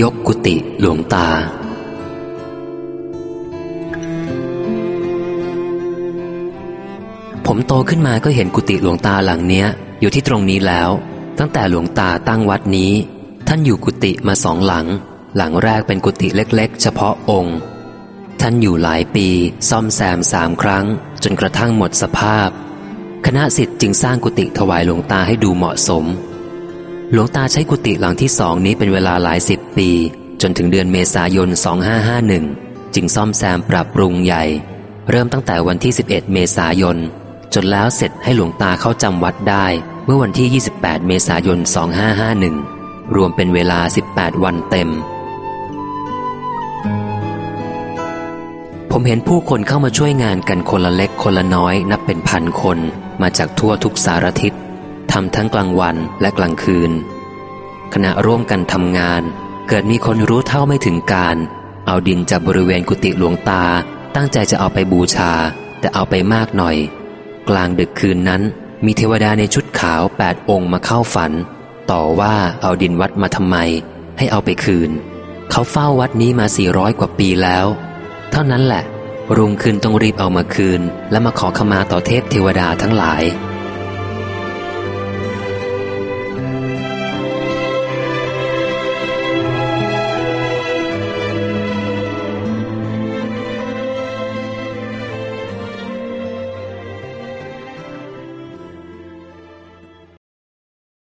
ยกกุฏิหลวงตา ผมโตขึ้นมาก็เห็นกุฏิหลวงตาหลังเนี้ย อยู่ที่ตรงนี้แล้ว ตั้งแต่หลวงตาตั้งวัดนี้ ท่านอยู่กุฏิมาสองหลัง หลังแรกเป็นกุฏิเล็กๆ เฉพาะองค์ ท่านอยู่หลายปี ซ่อมแซมสามครั้ง จนกระทั่งหมดสภาพ คณะสิทธิ์จึงสร้างกุฏิถวายหลวงตาให้ดูเหมาะสม หลวงตาใช้กุฏิหลังที่สองนี้เป็นเวลาหลายสิบปี จนถึงเดือนเมษายน 2551 จึงซ่อมแซมปรับปรุงใหญ่ เริ่มตั้งแต่วันที่ 11 เมษายน จนแล้วเสร็จให้หลวงตาเข้าจำวัดได้ เมื่อวันที่ 28 เมษายน 2551 รวมเป็นเวลา 18 วันเต็ม ผมเห็นผู้คนเข้ามาช่วยงานกันคนละเล็กคนละน้อย นับเป็นพันคนมาจากทั่วทุกสารทิศ ทำทั้งกลางวันและกลางคืน ขณะร่วมกันทำงาน เกิดมีคนรู้เท่าไม่ถึงการ เอาดินจากบริเวณกุฏิหลวงตา ตั้งใจจะเอาไปบูชา แต่เอาไปมากหน่อย กลางดึกคืนนั้น มีเทวดาในชุดขาวแปดองค์มาเข้าฝัน ต่อว่าเอาดินวัดมาทำไม ให้เอาไปคืน เขาเฝ้าวัดนี้มาสี่ร้อยกว่าปีแล้ว เท่านั้นแหละรุ่งขึ้นต้องรีบเอามาคืน และมาขอขมาต่อเทพเทวดาทั้งหลาย